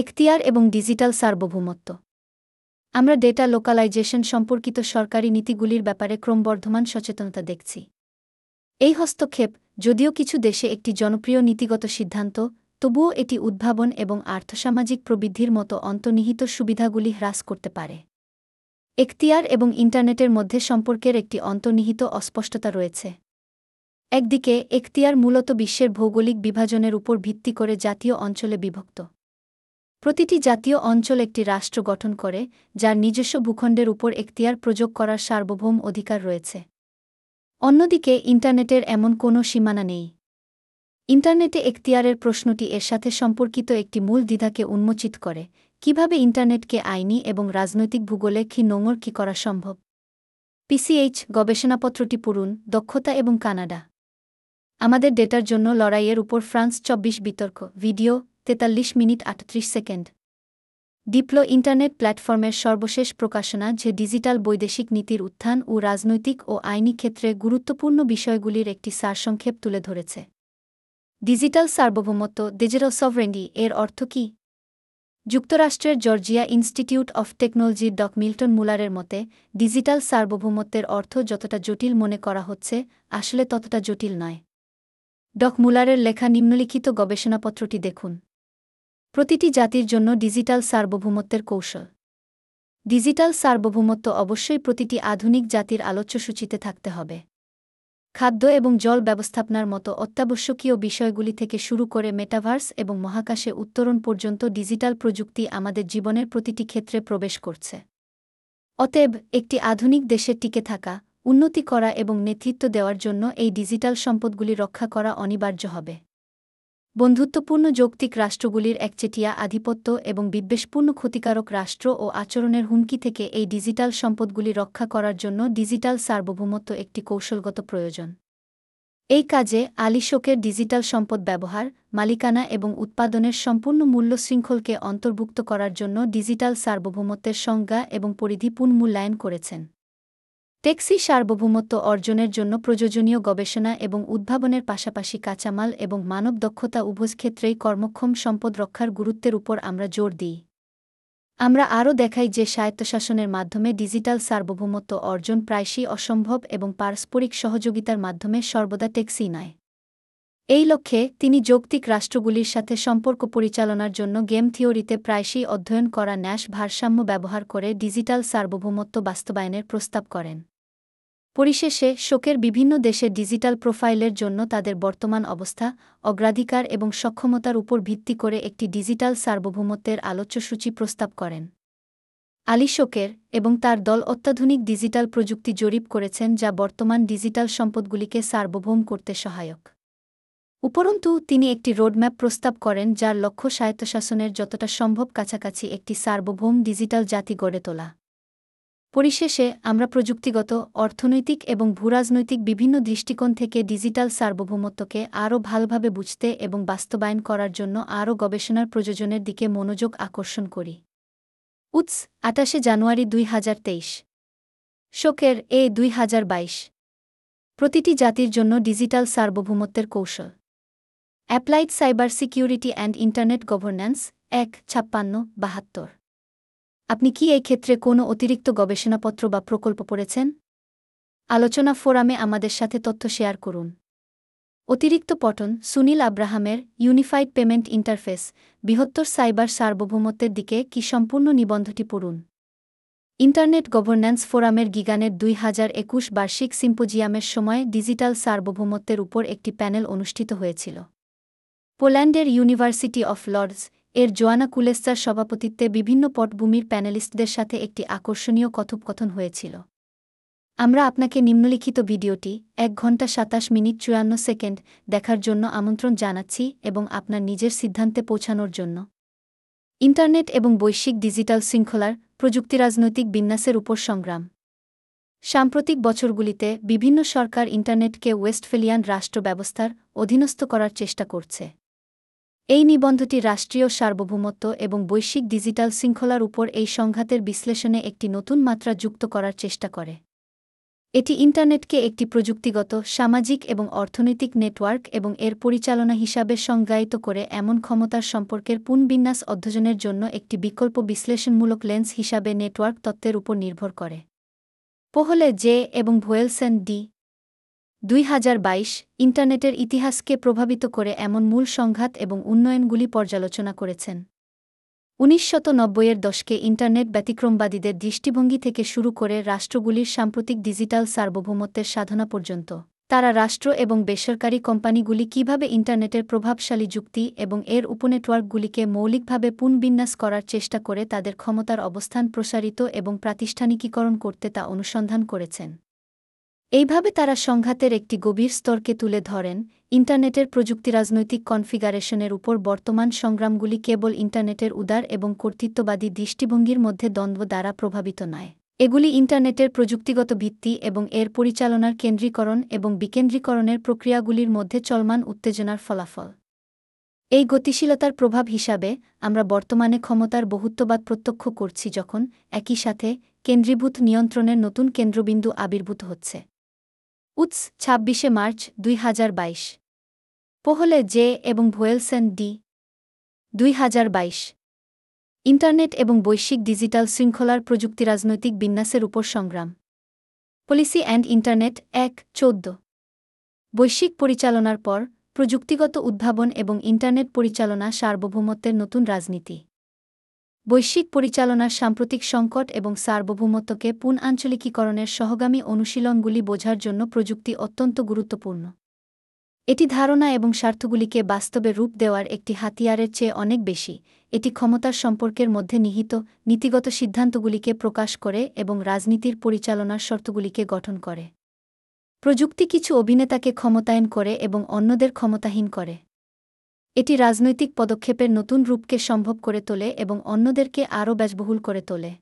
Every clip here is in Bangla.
এখতিয়ার এবং ডিজিটাল সার্বভৌমত্ব। আমরা ডেটা লোকালাইজেশন সম্পর্কিত সরকারি নীতিগুলির ব্যাপারে ক্রমবর্ধমান সচেতনতা দেখছি। এই হস্তক্ষেপ যদিও কিছু দেশে একটি জনপ্রিয় নীতিগত সিদ্ধান্ত, তবুও এটি উদ্ভাবন এবং আর্থসামাজিক প্রবৃদ্ধির মতো অন্তর্নিহিত সুবিধাগুলি হ্রাস করতে পারে। এখতিয়ার এবং ইন্টারনেটের মধ্যে সম্পর্কের একটি অন্তর্নিহিত অস্পষ্টতা রয়েছে। একদিকে, এখতিয়ার মূলত বিশ্বের ভৌগোলিক বিভাজনের উপর ভিত্তি করে জাতীয় অঞ্চলে বিভক্ত। প্রতিটি জাতীয় অঞ্চল একটি রাষ্ট্র গঠন করে, যার নিজস্ব ভূখণ্ডের উপর এখতিয়ার প্রযোগ করার সার্বভৌম অধিকার রয়েছে। অন্যদিকে, ইন্টারনেটের এমন কোনো সীমানা নেই। ইন্টারনেটে এখতিয়ারের প্রশ্নটি এর সাথে সম্পর্কিত একটি মূল দ্বিধাকে উন্মোচিত করে, কীভাবে ইন্টারনেটকে আইনি এবং রাজনৈতিক ভূগোলে কি নোংর কি করা সম্ভব? পিসিএইচ গবেষণাপত্রটি পড়ুন, দক্ষতা এবং কানাডা। আমাদের ডেটার জন্য লড়াইয়ের উপর ফ্রান্স চব্বিশ বিতর্ক, ভিডিও তেতাল্লিশ মিনিট আটত্রিশ সেকেন্ড। ডিপ্লো ইন্টারনেট প্ল্যাটফর্মের সর্বশেষ প্রকাশনা যে ডিজিটাল বৈদেশিক নীতির উত্থান ও রাজনৈতিক ও আইনি ক্ষেত্রে গুরুত্বপূর্ণ বিষয়গুলির একটি সারসংক্ষেপ তুলে ধরেছে। ডিজিটাল সার্বভৌমত্ব ডিজিটাল সভরেন্ডি এর অর্থ কী? যুক্তরাষ্ট্রের জর্জিয়া ইনস্টিটিউট অফ টেকনোলজির ডক মিল্টন মুলারের মতে, ডিজিটাল সার্বভৌমত্বের অর্থ যতটা জটিল মনে করা হচ্ছে, আসলে ততটা জটিল নয়। ডক মুলারের লেখা নিম্নলিখিত গবেষণাপত্রটি দেখুন। প্রতিটি জাতির জন্য ডিজিটাল সার্বভৌমত্বের কৌশল। ডিজিটাল সার্বভৌমত্ব অবশ্যই প্রতিটি আধুনিক জাতির আলোচ্যসূচিতে থাকতে হবে। খাদ্য এবং জল ব্যবস্থাপনার মতো অত্যাবশ্যকীয় বিষয়গুলি থেকে শুরু করে মেটাভার্স এবং মহাকাশে উত্তরণ পর্যন্ত ডিজিটাল প্রযুক্তি আমাদের জীবনের প্রতিটি ক্ষেত্রে প্রবেশ করছে। অতএব, একটি আধুনিক দেশের টিকে থাকা, উন্নতি করা এবং নেতৃত্ব দেওয়ার জন্য এই ডিজিটাল সম্পদগুলি রক্ষা করা অনিবার্য হবে। বন্ধুত্বপূর্ণ যৌক্তিক রাষ্ট্রগুলির একচেটিয়া আধিপত্য এবং বিদ্বেষপূর্ণ ক্ষতিকারক রাষ্ট্র ও আচরণের হুমকি থেকে এই ডিজিটাল সম্পদগুলি রক্ষা করার জন্য ডিজিটাল সার্বভৌমত্ব একটি কৌশলগত প্রয়োজন। এই কাজে আলিশোকের ডিজিটাল সম্পদ ব্যবহার, মালিকানা এবং উৎপাদনের সম্পূর্ণ মূল্য শৃঙ্খলকে অন্তর্ভুক্ত করার জন্য ডিজিটাল সার্বভৌমত্বের সংজ্ঞা এবং পরিধি পুনমূল্যায়ন করেছেন। টেক্সি সার্বভৌমত্ব অর্জনের জন্য প্রয়োজনীয় গবেষণা এবং উদ্ভাবনের পাশাপাশি কাঁচামাল এবং মানব দক্ষতা উভয় ক্ষেত্রেই কর্মক্ষম সম্পদ রক্ষার গুরুত্বের উপর আমরা জোর দিই। আমরা আরও দেখাই যে স্বায়ত্তশাসনের মাধ্যমে ডিজিটাল সার্বভৌমত্ব অর্জন প্রায়শই অসম্ভব এবং পারস্পরিক সহযোগিতার মাধ্যমে সর্বদা টেক্সি নয়। এই লক্ষ্যে তিনি যৌক্তিক রাষ্ট্রগুলির সাথে সম্পর্ক পরিচালনার জন্য গেম থিওরিতে প্রায়শই অধ্যয়ন করা ন্যাশ ভারসাম্য ব্যবহার করে ডিজিটাল সার্বভৌমত্ব বাস্তবায়নের প্রস্তাব করেন। পরিশেষে, শোকের বিভিন্ন দেশের ডিজিটাল প্রোফাইলের জন্য তাদের বর্তমান অবস্থা, অগ্রাধিকার এবং সক্ষমতার উপর ভিত্তি করে একটি ডিজিটাল সার্বভৌমত্বের আলোচ্যসূচি প্রস্তাব করেন। আলী শোকের এবং তার দল অত্যাধুনিক ডিজিটাল প্রযুক্তি জরিপ করেছেন যা বর্তমান ডিজিটাল সম্পদগুলিকে সার্বভৌম করতে সহায়ক। উপরন্তু, তিনি একটি রোডম্যাপ প্রস্তাব করেন যার লক্ষ্য স্বায়ত্তশাসনের যতটা সম্ভব কাছাকাছি একটি সার্বভৌম ডিজিটাল জাতি গড়ে তোলা। পরিশেষে, আমরা প্রযুক্তিগত, অর্থনৈতিক এবং ভূরাজনৈতিক বিভিন্ন দৃষ্টিকোণ থেকে ডিজিটাল সার্বভৌমত্বকে আরও ভালভাবে বুঝতে এবং বাস্তবায়ন করার জন্য আরও গবেষণার প্রয়োজনের দিকে মনোযোগ আকর্ষণ করি। উৎস আটাশে জানুয়ারি দুই হাজার তেইশ। শোকের, এ দুই হাজার বাইশ। প্রতিটি জাতির জন্য ডিজিটাল সার্বভৌমত্বের কৌশল। Applied cyber security and internet governance এক, ছাপ্পান্ন, বাহাত্তর। আপনি কি এই ক্ষেত্রে কোনো অতিরিক্ত গবেষণাপত্র বা প্রকল্প পড়েছেন? আলোচনা ফোরামে আমাদের সাথে তথ্য শেয়ার করুন। অতিরিক্ত পটন সুনীল আব্রাহামের ইউনিফাইড পেমেন্ট ইন্টারফেস বৃহত্তর সাইবার সার্বভৌমত্বের দিকে কি সম্পূর্ণ নিবন্ধটি পড়ুন। ইন্টারনেট গভর্ন্যান্স ফোরামের গিগানের দুই হাজার একুশ বার্ষিক সিম্পোজিয়ামের সময় ডিজিটাল সার্বভৌমত্বের উপর একটি প্যানেল অনুষ্ঠিত হয়েছিল। পোল্যান্ডের ইউনিভার্সিটি অফ লর্ডস এর জোয়ানা কুলেস্তার সভাপতিত্বে বিভিন্ন পটভূমির প্যানেলিস্টদের সাথে একটি আকর্ষণীয় কথোপকথন হয়েছিল। আমরা আপনাকে নিম্নলিখিত ভিডিওটি এক ঘণ্টা সাতাশ মিনিট চুয়ান্ন সেকেন্ড দেখার জন্য আমন্ত্রণ জানাচ্ছি এবং আপনার নিজের সিদ্ধান্তে পৌঁছানোর জন্য। ইন্টারনেট এবং বৈশ্বিক ডিজিটাল শৃঙ্খলার প্রযুক্তি রাজনৈতিক বিন্যাসের উপর সংগ্রাম। সাম্প্রতিক বছরগুলিতে বিভিন্ন সরকার ইন্টারনেটকে ওয়েস্টফেলিয়ান রাষ্ট্র ব্যবস্থার অধীনস্থ করার চেষ্টা করছে। এই নিবন্ধটি রাষ্ট্রীয় সার্বভৌমত্ব এবং বৈশ্বিক ডিজিটাল শৃঙ্খলার উপর এই সংঘাতের বিশ্লেষণে একটি নতুন মাত্রা যুক্ত করার চেষ্টা করে। এটি ইন্টারনেটকে একটি প্রযুক্তিগত, সামাজিক এবং অর্থনৈতিক নেটওয়ার্ক এবং এর পরিচালনা হিসাবে সংজ্ঞায়িত করে এমন ক্ষমতার সম্পর্কের পুনবিন্যাস অধ্যয়নের জন্য একটি বিকল্প বিশ্লেষণমূলক লেন্স হিসাবে নেটওয়ার্ক তত্ত্বের উপর নির্ভর করে। পোহলে জে এবং ভোয়েলসেন ডি দুই হাজার বাইশ ইন্টারনেটের ইতিহাসকে প্রভাবিত করে এমন মূল সংঘাত এবং উন্নয়নগুলি পর্যালোচনা করেছেন। উনিশশত নব্বইয়ের দশকে ইন্টারনেট ব্যতিক্রমবাদীদের দৃষ্টিভঙ্গি থেকে শুরু করে রাষ্ট্রগুলির সাম্প্রতিক ডিজিটাল সার্বভৌমত্বের সাধনা পর্যন্ত। তারা রাষ্ট্র এবং বেসরকারি কোম্পানিগুলি কীভাবে ইন্টারনেটের প্রভাবশালী যুক্তি এবং এর উপনেটওয়ার্কগুলিকে মৌলিকভাবে পুনবিন্যাস করার চেষ্টা করে তাদের ক্ষমতার অবস্থান প্রসারিত এবং প্রাতিষ্ঠানিকীকরণ করতে তা অনুসন্ধান করেছেন। এইভাবে তারা সংঘাতের একটি গভীর স্তরকে তুলে ধরেন। ইন্টারনেটের প্রযুক্তি রাজনৈতিক কনফিগারেশনের উপর বর্তমান সংগ্রামগুলি কেবল ইন্টারনেটের উদার এবং কর্তৃত্ববাদী দৃষ্টিভঙ্গির মধ্যে দ্বন্দ্ব দ্বারা প্রভাবিত নয়। এগুলি ইন্টারনেটের প্রযুক্তিগত ভিত্তি এবং এর পরিচালনার কেন্দ্রীকরণ এবং বিকেন্দ্রীকরণের প্রক্রিয়াগুলির মধ্যে চলমান উত্তেজনার ফলাফল। এই গতিশীলতার প্রভাব হিসাবে আমরা বর্তমানে ক্ষমতার বহুত্ববাদ প্রত্যক্ষ করছি যখন একই সাথে কেন্দ্রীভূত নিয়ন্ত্রণের নতুন কেন্দ্রবিন্দু আবির্ভূত হচ্ছে। উৎস ছাব্বিশে মার্চ দুই হাজার বাইশ। পোহলে জে এবং ভোয়েলসেন ডি। দুই হাজার বাইশ। ইন্টারনেট এবং বৈশ্বিক ডিজিটাল শৃঙ্খলার প্রযুক্তি রাজনৈতিক বিন্যাসের উপর সংগ্রাম। পলিসি অ্যান্ড ইন্টারনেট এক, চোদ্দ। বৈশ্বিক পরিচালনার পর প্রযুক্তিগত উদ্ভাবন এবং ইন্টারনেট পরিচালনা সার্বভৌমত্বের নতুন রাজনীতি। বৈশ্বিক পরিচালনার সাম্প্রতিক সংকট এবং সার্বভৌমত্বকে পুন আঞ্চলিকীকরণের সহগামী অনুশীলনগুলি বোঝার জন্য প্রযুক্তি অত্যন্ত গুরুত্বপূর্ণ। এটি ধারণা এবং স্বার্থগুলিকে বাস্তবে রূপ দেওয়ার একটি হাতিয়ারের চেয়ে অনেক বেশি। এটি ক্ষমতার সম্পর্কের মধ্যে নিহিত, নীতিগত সিদ্ধান্তগুলিকে প্রকাশ করে এবং রাজনীতির পরিচালনার শর্তগুলিকে গঠন করে। প্রযুক্তি কিছু অভিনেতাকে ক্ষমতায়ন করে এবং অন্যদের ক্ষমতাহীন করে। এটি রাজনৈতিক পদক্ষেপের নতুন রূপকে সম্ভব করে তোলে এবং অন্যদেরকে আরও ব্যয়বহুল করে তোলে।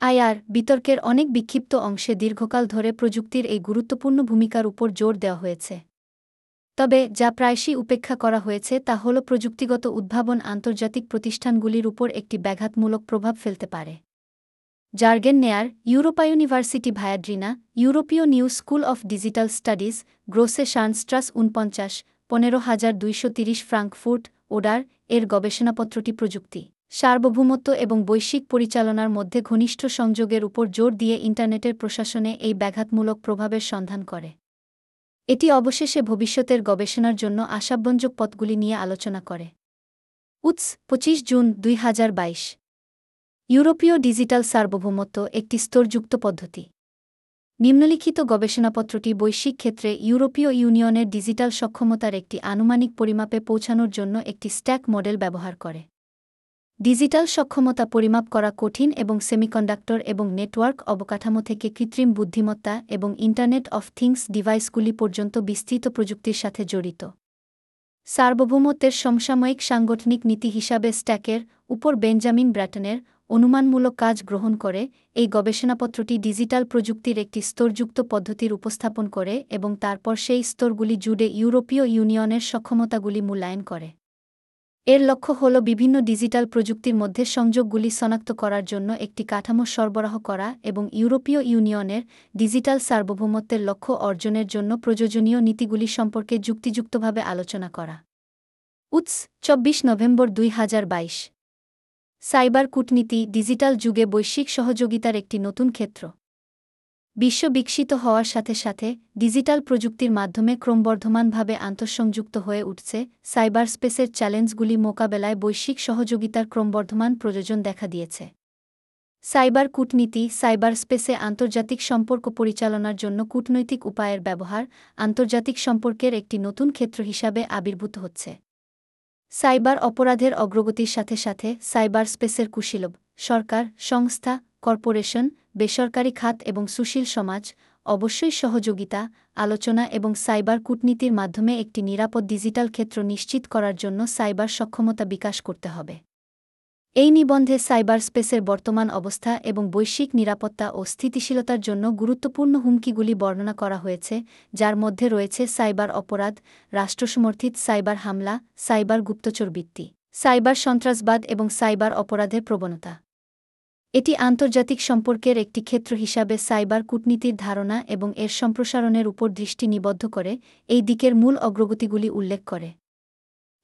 আইআর বিতর্কের অনেক বিক্ষিপ্ত অংশে দীর্ঘকাল ধরে প্রযুক্তির এই গুরুত্বপূর্ণ ভূমিকার উপর জোর দেওয়া হয়েছে। তবে যা প্রায়শই উপেক্ষা করা হয়েছে তা হল প্রযুক্তিগত উদ্ভাবন আন্তর্জাতিক প্রতিষ্ঠানগুলির উপর একটি ব্যাঘাতমূলক প্রভাব ফেলতে পারে। জার্গেন নেয়ার, ইউরোপা ইউনিভার্সিটি ভায়াড্রিনা, ইউরোপীয় New School of Digital Studies, Grosse Schanstrasse উনপঞ্চাশ পনেরো হাজার দুইশো তিরিশ ফ্রাঙ্কফুর্ট ওডার এর গবেষণাপত্রটি প্রযুক্তি। সার্বভৌমত্ব এবং বৈশ্বিক পরিচালনার মধ্যে ঘনিষ্ঠ সংযোগের উপর জোর দিয়ে ইন্টারনেটের প্রশাসনে এই ব্যাঘাতমূলক প্রভাবের সন্ধান করে। এটি অবশেষে ভবিষ্যতের গবেষণার জন্য আশাব্যঞ্জক পথগুলি নিয়ে আলোচনা করে। উৎস, পঁচিশ জুন দুই হাজার বাইশ। ইউরোপীয় ডিজিটাল সার্বভৌমত্ব একটি স্তরযুক্ত পদ্ধতি। নিম্নলিখিত গবেষণাপত্রটি বৈশ্বিক ক্ষেত্রে ইউরোপীয় ইউনিয়নের ডিজিটাল সক্ষমতার একটি আনুমানিক পরিমাপে পৌঁছানোর জন্য একটি স্ট্যাক মডেল ব্যবহার করে। ডিজিটাল সক্ষমতা পরিমাপ করা কঠিন এবং সেমিকন্ডাক্টর এবং নেটওয়ার্ক অবকাঠামো থেকে কৃত্রিম বুদ্ধিমত্তা এবং ইন্টারনেট অফ থিংস ডিভাইসগুলি পর্যন্ত বিস্তৃত প্রযুক্তির সাথে জড়িত। সার্বভৌমত্বের সমসাময়িক সাংগঠনিক নীতি হিসাবে স্ট্যাকের উপর বেঞ্জামিন ব্র্যাটনের অনুমানমূলক কাজ গ্রহণ করে, এই গবেষণাপত্রটি ডিজিটাল প্রযুক্তির একটি স্তরযুক্ত পদ্ধতির উপস্থাপন করে এবং তারপর সেই স্তরগুলি জুড়ে ইউরোপীয় ইউনিয়নের সক্ষমতাগুলি মূল্যায়ন করে। এর লক্ষ্য হল বিভিন্ন ডিজিটাল প্রযুক্তির মধ্যে সংযোগগুলি শনাক্ত করার জন্য একটি কাঠামো সরবরাহ করা এবং ইউরোপীয় ইউনিয়নের ডিজিটাল সার্বভৌমত্বের লক্ষ্য অর্জনের জন্য প্রয়োজনীয় নীতিগুলি সম্পর্কে যুক্তিযুক্তভাবে আলোচনা করা। উৎস, চব্বিশ নভেম্বর দুই হাজার বাইশ। সাইবার কূটনীতি ডিজিটাল যুগে বৈশ্বিক সহযোগিতার একটি নতুন ক্ষেত্র। বিশ্ব বিকশিত হওয়ার সাথে সাথে ডিজিটাল প্রযুক্তির মাধ্যমে ক্রমবর্ধমানভাবে আন্তঃসংযুক্ত হয়ে উঠছে সাইবার স্পেসের চ্যালেঞ্জগুলি মোকাবেলায় বৈশ্বিক সহযোগিতার ক্রমবর্ধমান প্রয়োজন দেখা দিয়েছে। সাইবার কূটনীতি সাইবার স্পেসে আন্তর্জাতিক সম্পর্ক পরিচালনার জন্য কূটনৈতিক উপায়ের ব্যবহার আন্তর্জাতিক সম্পর্কের একটি নতুন ক্ষেত্র হিসাবে আবির্ভূত হচ্ছে। সাইবার অপরাধের অগ্রগতির সাথে সাথে সাইবার স্পেসের কুশীলব, সরকার, সংস্থা, কর্পোরেশন, বেসরকারি খাত এবং সুশীল সমাজ, অবশ্যই সহযোগিতা, আলোচনা এবং সাইবার কূটনীতির মাধ্যমে একটি নিরাপদ ডিজিটাল ক্ষেত্র নিশ্চিত করার জন্য সাইবার সক্ষমতা বিকাশ করতে হবে। এই নিবন্ধে সাইবার স্পেসের বর্তমান অবস্থা এবং বৈশ্বিক নিরাপত্তা ও স্থিতিশীলতার জন্য গুরুত্বপূর্ণ হুমকিগুলি বর্ণনা করা হয়েছে, যার মধ্যে রয়েছে সাইবার অপরাধ, রাষ্ট্রসমর্থিত সাইবার হামলা, সাইবার গুপ্তচর বৃত্তি, সাইবার সন্ত্রাসবাদ এবং সাইবার অপরাধের প্রবণতা। এটি আন্তর্জাতিক সম্পর্কের একটি ক্ষেত্র হিসাবে সাইবার কূটনীতির ধারণা এবং এর সম্প্রসারণের উপর দৃষ্টি নিবদ্ধ করে, এই দিকের মূল অগ্রগতিগুলি উল্লেখ করে।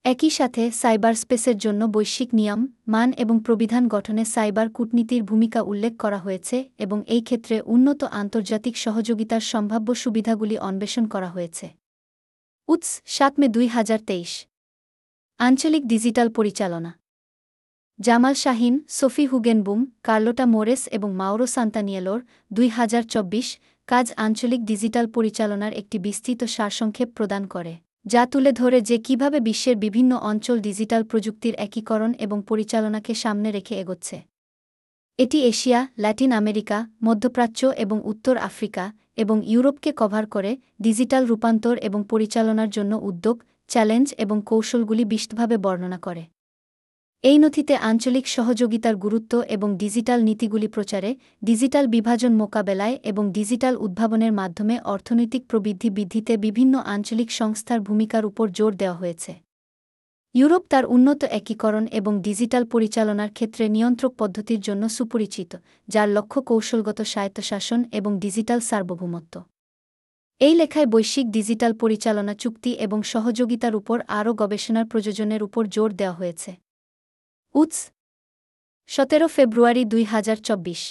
একই সাথে সাইবার স্পেসের জন্য বৈশ্বিক নিয়ম, মান এবং প্রবিধান গঠনে সাইবার কূটনীতির ভূমিকা উল্লেখ করা হয়েছে এবং এই ক্ষেত্রে উন্নত আন্তর্জাতিক সহযোগিতার সম্ভাব্য সুবিধাগুলি অন্বেষণ করা হয়েছে। উৎস, সাত মে দুই হাজার তেইশ। আঞ্চলিক ডিজিটাল পরিচালনা। Jamal Shahin, Sophie Hoogenboom, Carlota Moraes এবং মাওরো সান্তানিয়েলোর দুই হাজার চব্বিশ কাজ আঞ্চলিক ডিজিটাল পরিচালনার একটি বিস্তৃত সারসংক্ষেপ প্রদান করে। যা তুলে ধরে যে কীভাবে বিশ্বের বিভিন্ন অঞ্চল ডিজিটাল প্রযুক্তির একীকরণ এবং পরিচালনাকে সামনে রেখে এগোচ্ছে। এটি এশিয়া, ল্যাটিন আমেরিকা, মধ্যপ্রাচ্য এবং উত্তর আফ্রিকা এবং ইউরোপকে কভার করে ডিজিটাল রূপান্তর এবং পরিচালনার জন্য উদ্যোগ, চ্যালেঞ্জ এবং কৌশলগুলি বিশদভাবে বর্ণনা করে। এই নথিতে আঞ্চলিক সহযোগিতার গুরুত্ব এবং ডিজিটাল নীতিগুলি প্রচারে, ডিজিটাল বিভাজন মোকাবেলায় এবং ডিজিটাল উদ্ভাবনের মাধ্যমে অর্থনৈতিক প্রবৃদ্ধি বৃদ্ধিতে বিভিন্ন আঞ্চলিক সংস্থার ভূমিকার উপর জোর দেওয়া হয়েছে। ইউরোপ তার উন্নত একীকরণ এবং ডিজিটাল পরিচালনার ক্ষেত্রে নিয়ন্ত্রক পদ্ধতির জন্য সুপরিচিত, যার লক্ষ্য কৌশলগত স্বায়ত্তশাসন এবং ডিজিটাল সার্বভৌমত্ব। এই লেখায় বৈশ্বিক ডিজিটাল পরিচালনা চুক্তি এবং সহযোগিতার উপর আরও গবেষণার প্রয়োজনের উপর জোর দেওয়া হয়েছে। উৎস সতেরো ফেব্রুয়ারি দুই হাজার চব্বিশ।